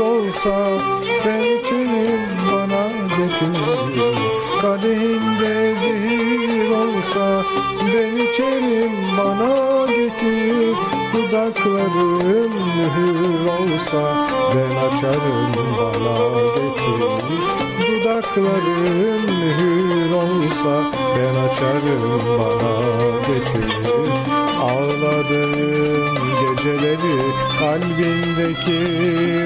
olsa ben içerim bana getir Kadehinde zehir olsa ben içerim bana getir. Dudaklarım mühür olsa ben açarım bana getir. Dudaklarım mühür olsa ben açarım bana getir Ağladığım geceleri kalbindeki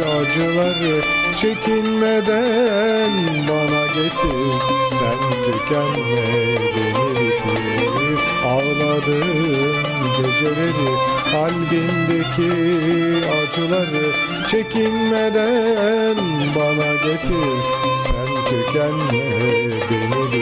acıları çekinmeden bana getir. Sen tükenme beni bitir. Ağladığım geceleri kalbindeki acıları çekinmeden bana getir. Sen tükenme beni bitir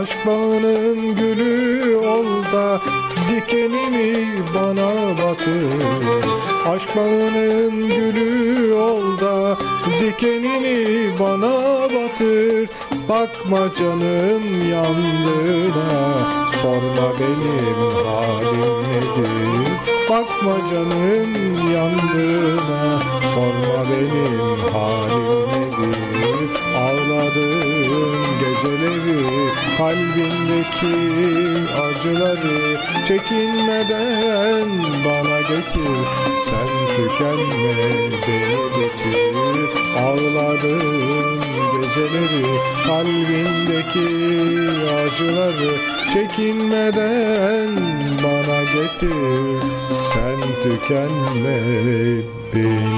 Aşk bağının gülü ol da dikenini bana batır. Aşk bağının gülü ol da dikenini bana batır. Bakma canım yandığına sorma benim halim nedir? Bakma canım yandığına sorma benim halim Ağladığım geceleri kalbindeki acıları çekinmeden bana getir. Sen tükenme beni getir. Ağladığım geceleri kalbindeki acıları çekinmeden bana getir. Sen tükenme beni bitir